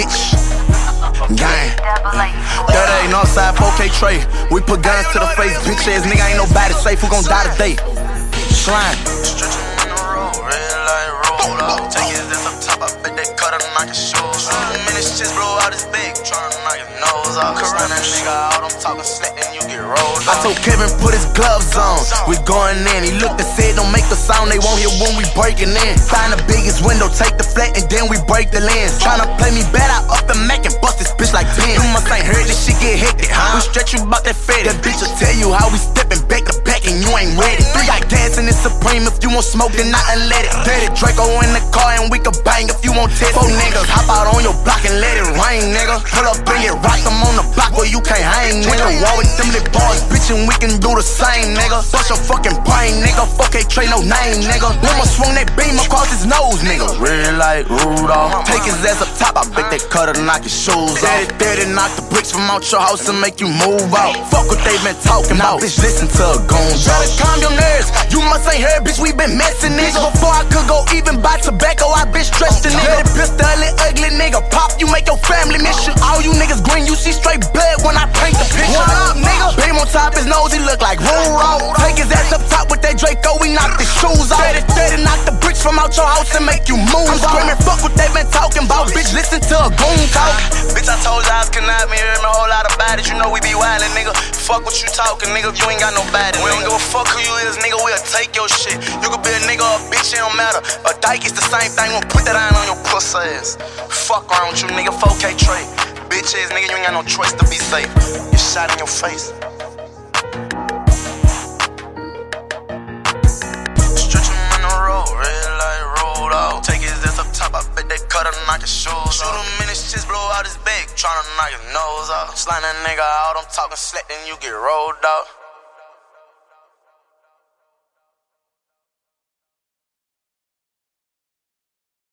bitch. Gang. That ain't Northside 4K Trey. We put guns to the face, bitch ass nigga ain't nobody safe. Who gon' die today? Slime. Just blow out his big, tryna knock his nose off. That nigga out, I'm talking slick, then you get rolled I told Kevin put his gloves on. We going in. He looked and said, make sound they won't hear when we breaking in. Find the biggest window, take the flat, and then we break the lens. Tryna play me bad, I up the Mac and bust this get hectic, huh? We stretch you about that fed. That bitch will tell you how we stepping back to back and you ain't ready. Three got gas in this supreme. If you want smoke, then I let it. Dirty Draco in the car and we can bang if you want test. Four niggas hop out on your block and let it rain, nigga. Pull up and get rock them on the block where you can't hang, nigga. War with them little boys, bitch, and we can do the same, nigga. Bust your fucking brain, nigga. Fuck ain't trade no name, nigga. Woman swung that beam across his nose, nigga. Red like Rudolph. Take his ass up top, I bet they cut her, knock his shoes off. Daddy, daddy, knock the bricks from out your house and make you move out. Fuck what they been talking about, bitch. Listen to a goon Try to calm your nerves. You must ain't heard, bitch. We been messing nigga. Before I could go even buy tobacco, I been stressed the nigga. Dirty pistol, ugly nigga. Pop, you make your family miss you. All you niggas green, you see straight blood when I paint the picture. What up, nigga? Beam on top his nose, he look like Ruro. Take his ass up top with that Draco, we knock the shoes off. Steady, steady, knock the bricks from out your house and make you move. I'm screaming, fuck what they been talking about, bitch. Listen to a goon talk. Bitch, I told you I was cannot me, hear me a whole lot about it. You know we be wildin', nigga. Fuck what you talking, nigga, you ain't got no body. We don't give a fuck who you is, nigga, we'll take your shit. You could be a nigga or a bitch, it don't matter. A dyke is the same thing, we'll put that iron on your pussy ass. Fuck around you, nigga, 4K Trey. Bitch ass nigga, you ain't got no choice to be safe. You shot in your face. Knock his shoes off. Shoot him in his chest, blow out his back, tryna knock his nose off. Slime that nigga out, I'm talking slick, then you get rolled out.